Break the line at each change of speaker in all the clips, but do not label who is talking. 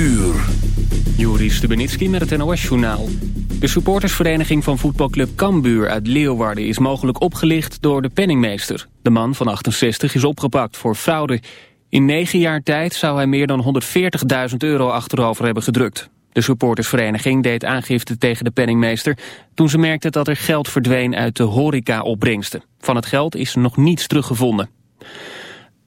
uur.
Juri met het NOS-journaal. De supportersvereniging van voetbalclub Cambuur uit Leeuwarden... is mogelijk opgelicht door de penningmeester. De man van 68 is opgepakt voor fraude. In negen jaar tijd zou hij meer dan 140.000 euro achterover hebben gedrukt. De supportersvereniging deed aangifte tegen de penningmeester... toen ze merkte dat er geld verdween uit de horeca-opbrengsten. Van het geld is nog niets teruggevonden.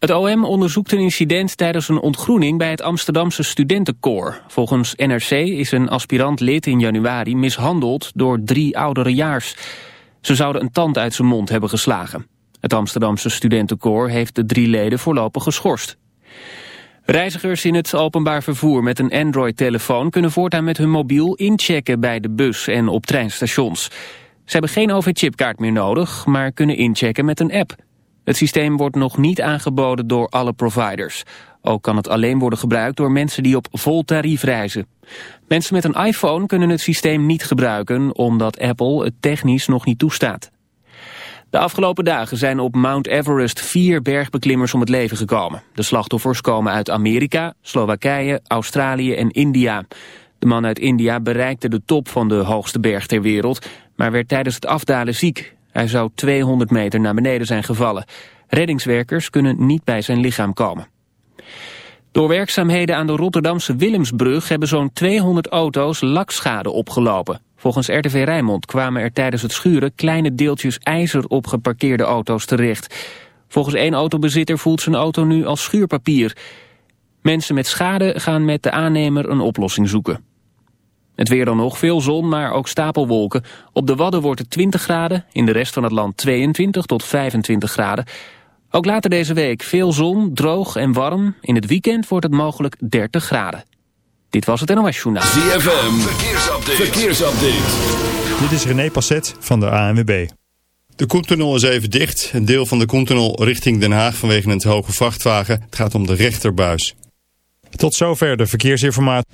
Het OM onderzoekt een incident tijdens een ontgroening bij het Amsterdamse studentenkoor. Volgens NRC is een aspirant lid in januari mishandeld door drie ouderejaars. Ze zouden een tand uit zijn mond hebben geslagen. Het Amsterdamse studentenkoor heeft de drie leden voorlopig geschorst. Reizigers in het openbaar vervoer met een Android-telefoon... kunnen voortaan met hun mobiel inchecken bij de bus en op treinstations. Ze hebben geen OV-chipkaart meer nodig, maar kunnen inchecken met een app... Het systeem wordt nog niet aangeboden door alle providers. Ook kan het alleen worden gebruikt door mensen die op vol tarief reizen. Mensen met een iPhone kunnen het systeem niet gebruiken... omdat Apple het technisch nog niet toestaat. De afgelopen dagen zijn op Mount Everest vier bergbeklimmers om het leven gekomen. De slachtoffers komen uit Amerika, Slowakije, Australië en India. De man uit India bereikte de top van de hoogste berg ter wereld... maar werd tijdens het afdalen ziek. Hij zou 200 meter naar beneden zijn gevallen. Reddingswerkers kunnen niet bij zijn lichaam komen. Door werkzaamheden aan de Rotterdamse Willemsbrug hebben zo'n 200 auto's lakschade opgelopen. Volgens RTV Rijnmond kwamen er tijdens het schuren kleine deeltjes ijzer op geparkeerde auto's terecht. Volgens één autobezitter voelt zijn auto nu als schuurpapier. Mensen met schade gaan met de aannemer een oplossing zoeken. Het weer dan nog, veel zon, maar ook stapelwolken. Op de Wadden wordt het 20 graden, in de rest van het land 22 tot 25 graden. Ook later deze week veel zon, droog en warm. In het weekend wordt het mogelijk 30 graden. Dit was het NOS Journaal.
ZFM, verkeersupdate. verkeersupdate.
Dit is René Passet van de ANWB. De Koentunnel is even dicht. Een deel van de Koentunnel richting Den Haag vanwege een hoge vrachtwagen. Het gaat om de rechterbuis. Tot zover de verkeersinformatie.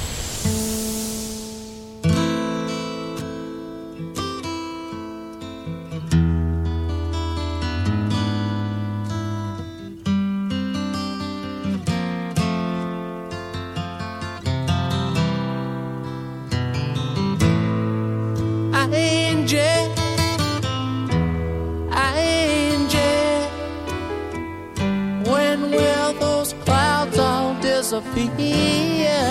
All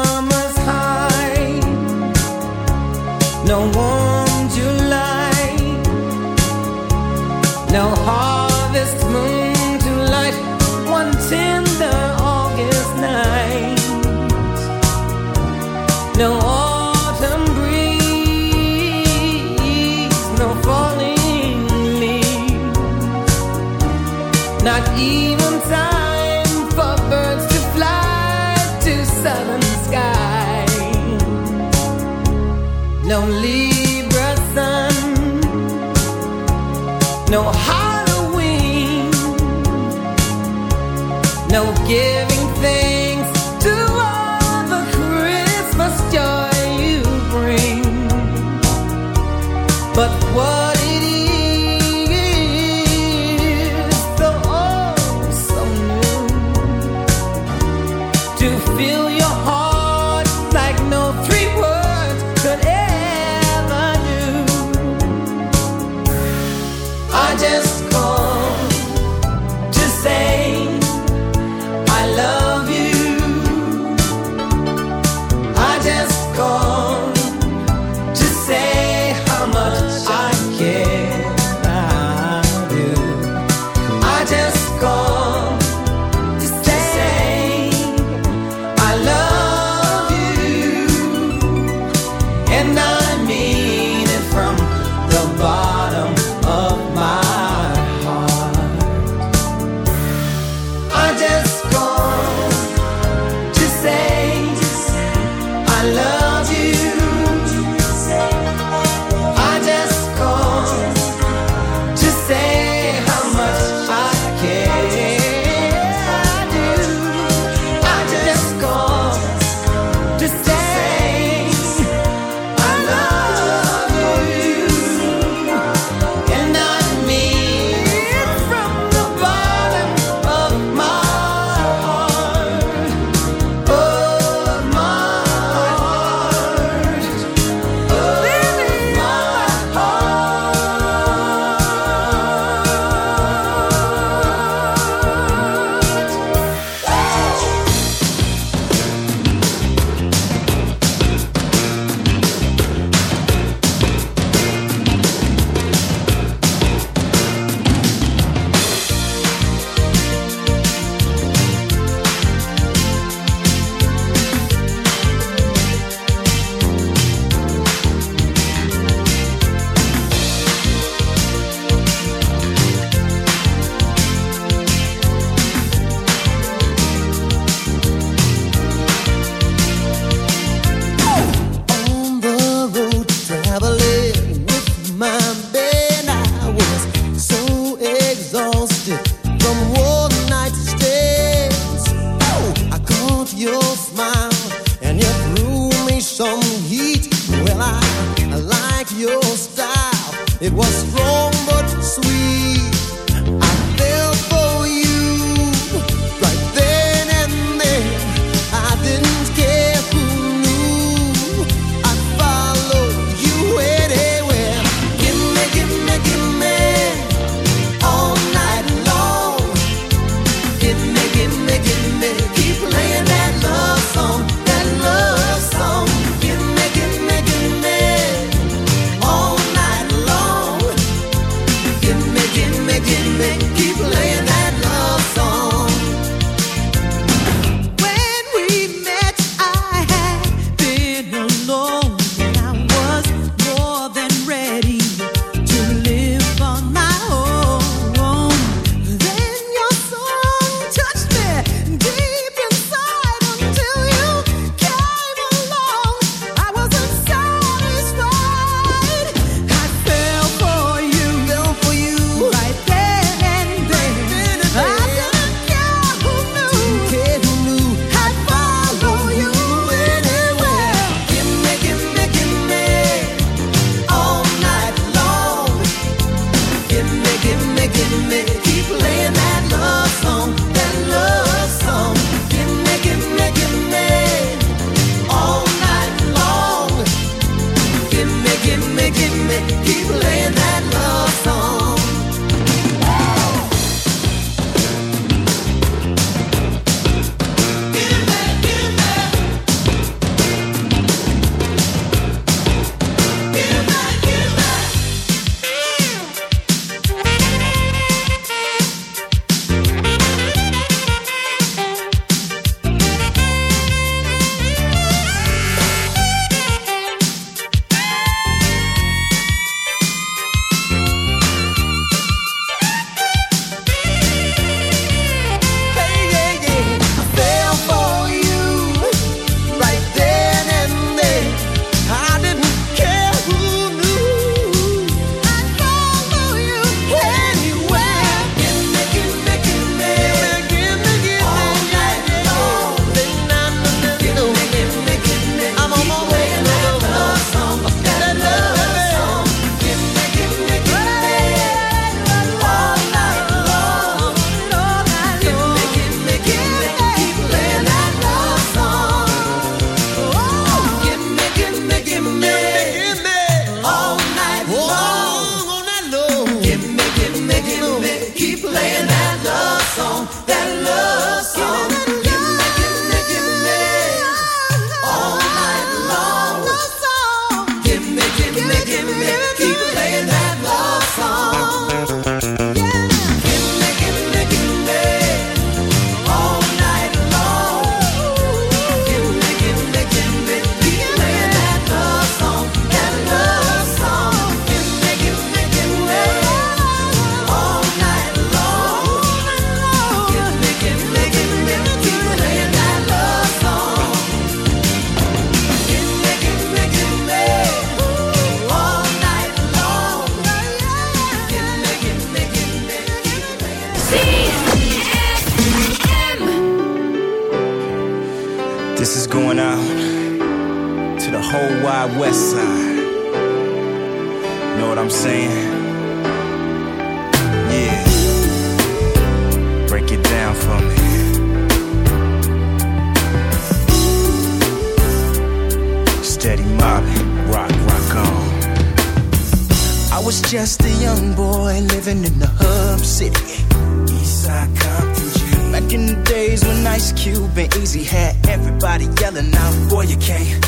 Just a young boy living in the hub city.
Eastside Compton G.
Back in the days when Ice Cube and Eazy had everybody yelling out, Boy, you can't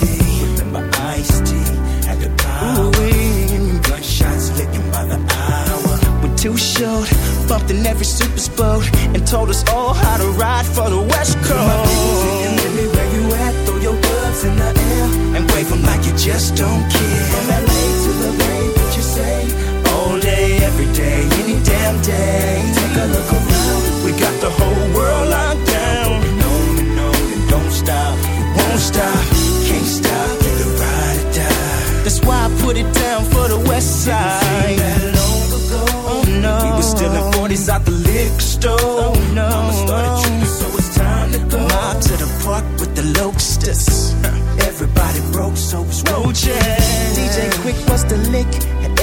Really remember Ice T at the power. Gunshots licking by the hour.
When Too Short bumped in every super boat and told us all how to ride for the West
My people singing,
Coast.
Lily, where you at? Throw your gloves in the air
And wave 'em like you just don't care.
From LA to the Bay,
day, every day, any damn day.
Take a look around.
We got the whole world locked down.
And on and on and don't stop.
Won't stop, can't stop.
Either ride or die.
That's why I put it down for the West Side.
Long ago,
Oh no,
we was still in 40s out the liquor store.
Oh no,
Mama started tripping, so it's time to go.
Mob to the park with the locusts.
Everybody broke, so it's
Roaches. DJ Quik was the lick,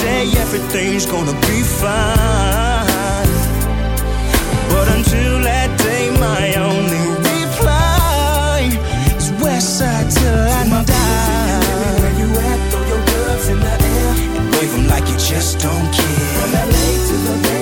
day everything's gonna be fine. But until that day, my only reply is Westside till I
My people singing, Lily,
die.
where you at? Throw your gloves in the air.
And wave like you just don't care. From. LA to the Bay,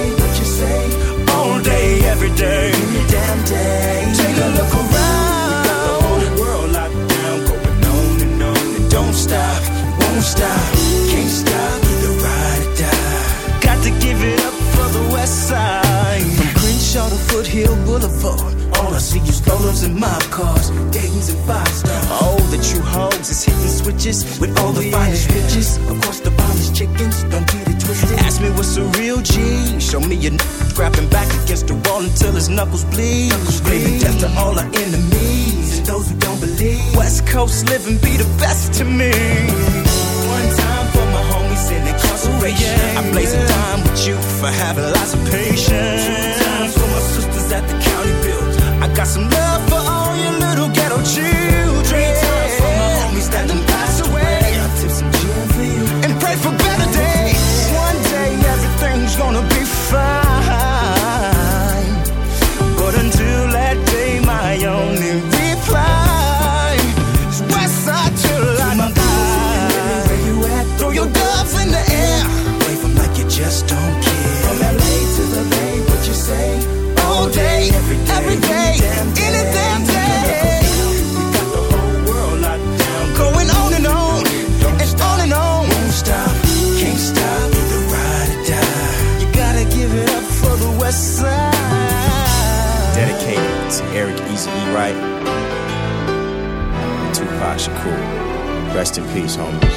Show me a n- grabbing back against the wall until his knuckles bleed.
Screaming death to all our enemies and those who don't believe.
West Coast living be the best to me.
One time for my homies in incarceration.
Oh, I blaze a dime with you for having lots of patience.
Two times for my sisters at the county building.
I got some love West Side.
Dedicated to Eric Eazy E. Wright, and Tupac Shakur. Rest in peace, homies.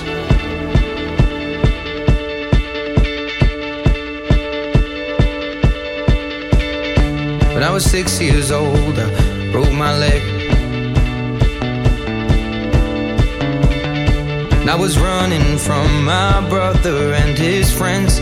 When I was six years old, I broke my leg. And I was running from my brother and his friends.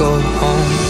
go home.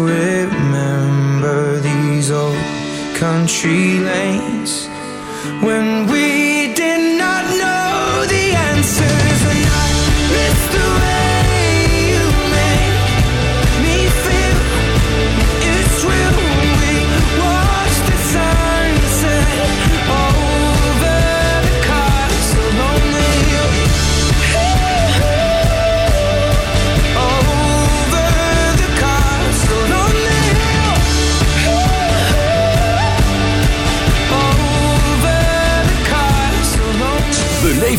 country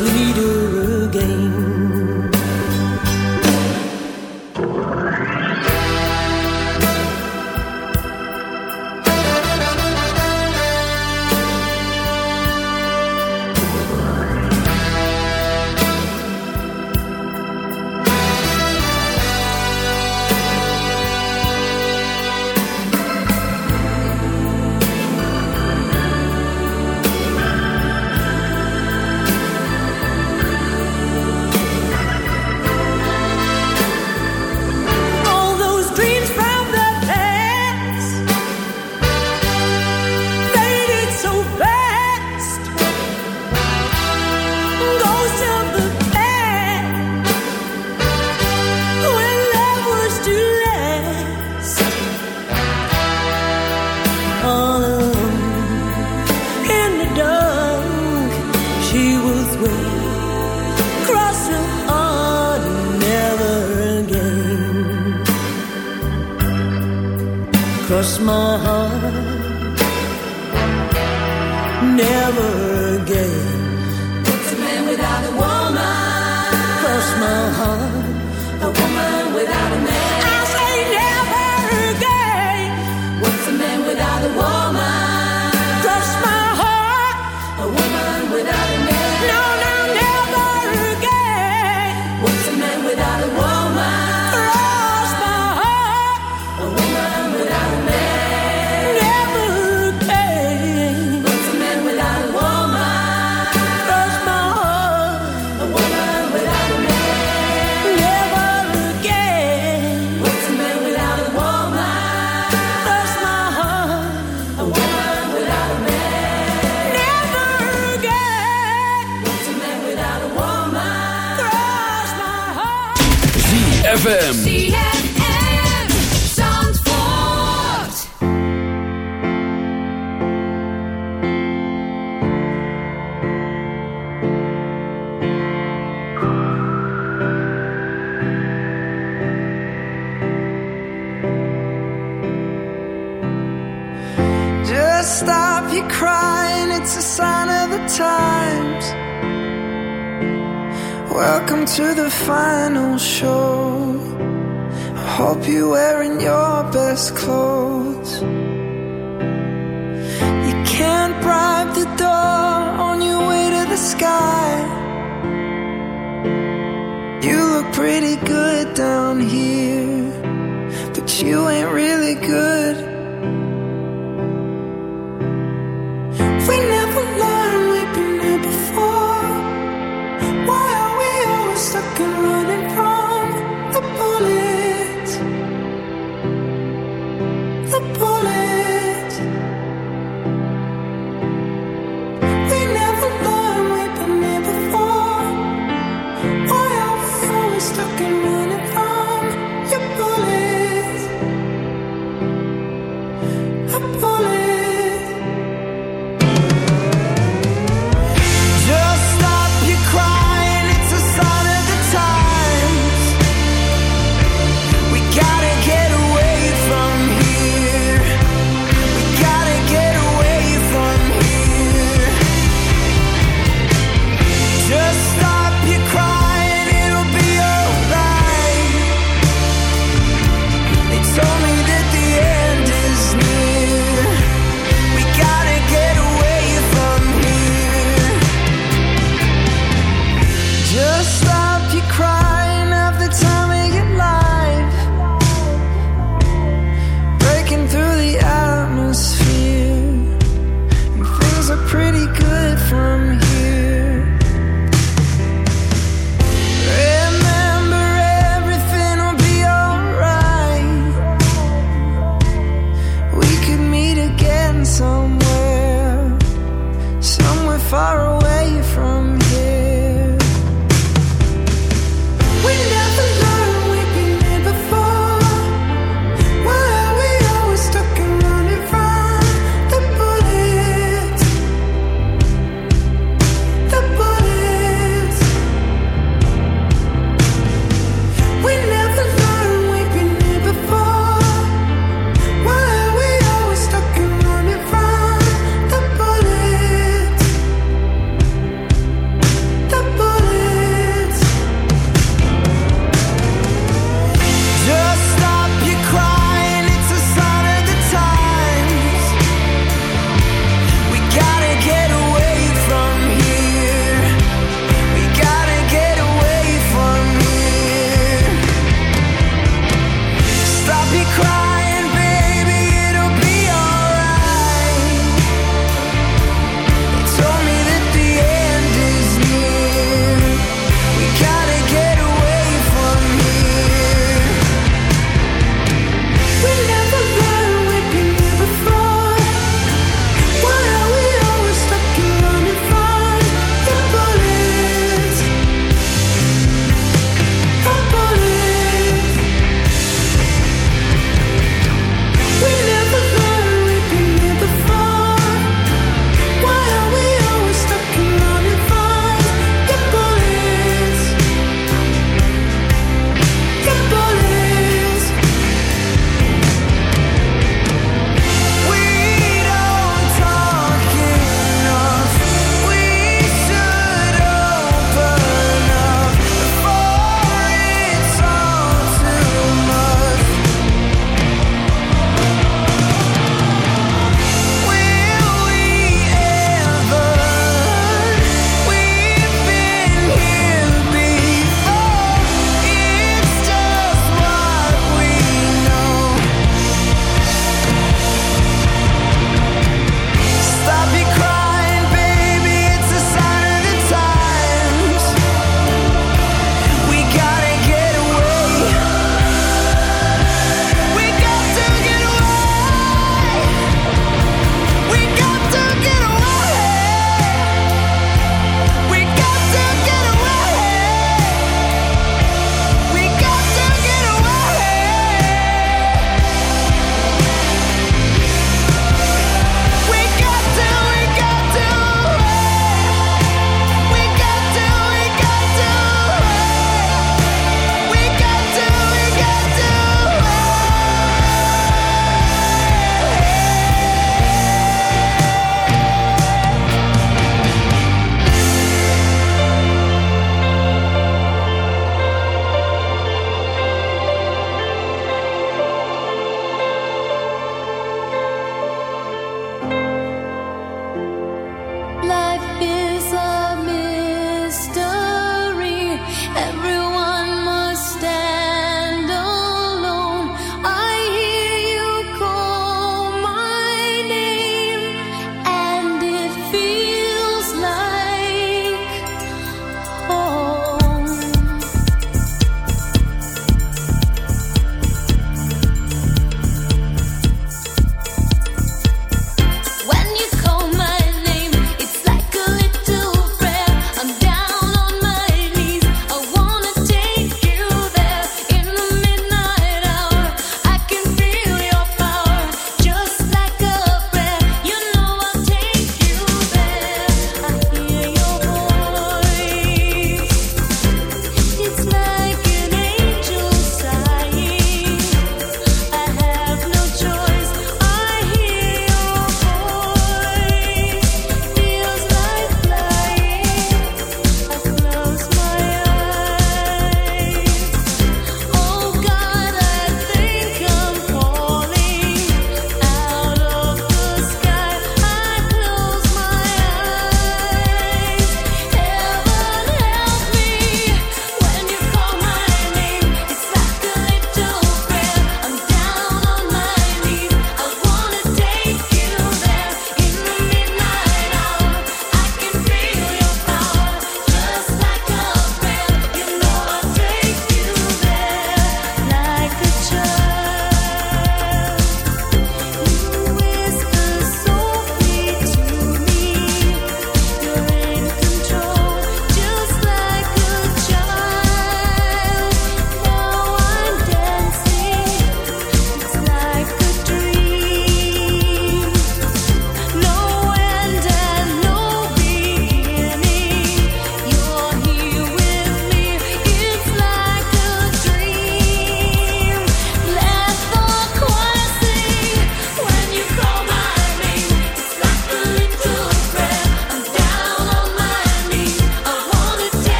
Mislead her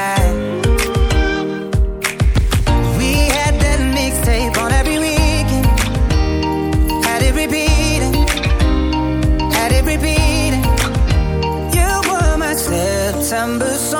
you. We had that mixtape on every weekend. Had it repeating, had it repeating. You were my September song,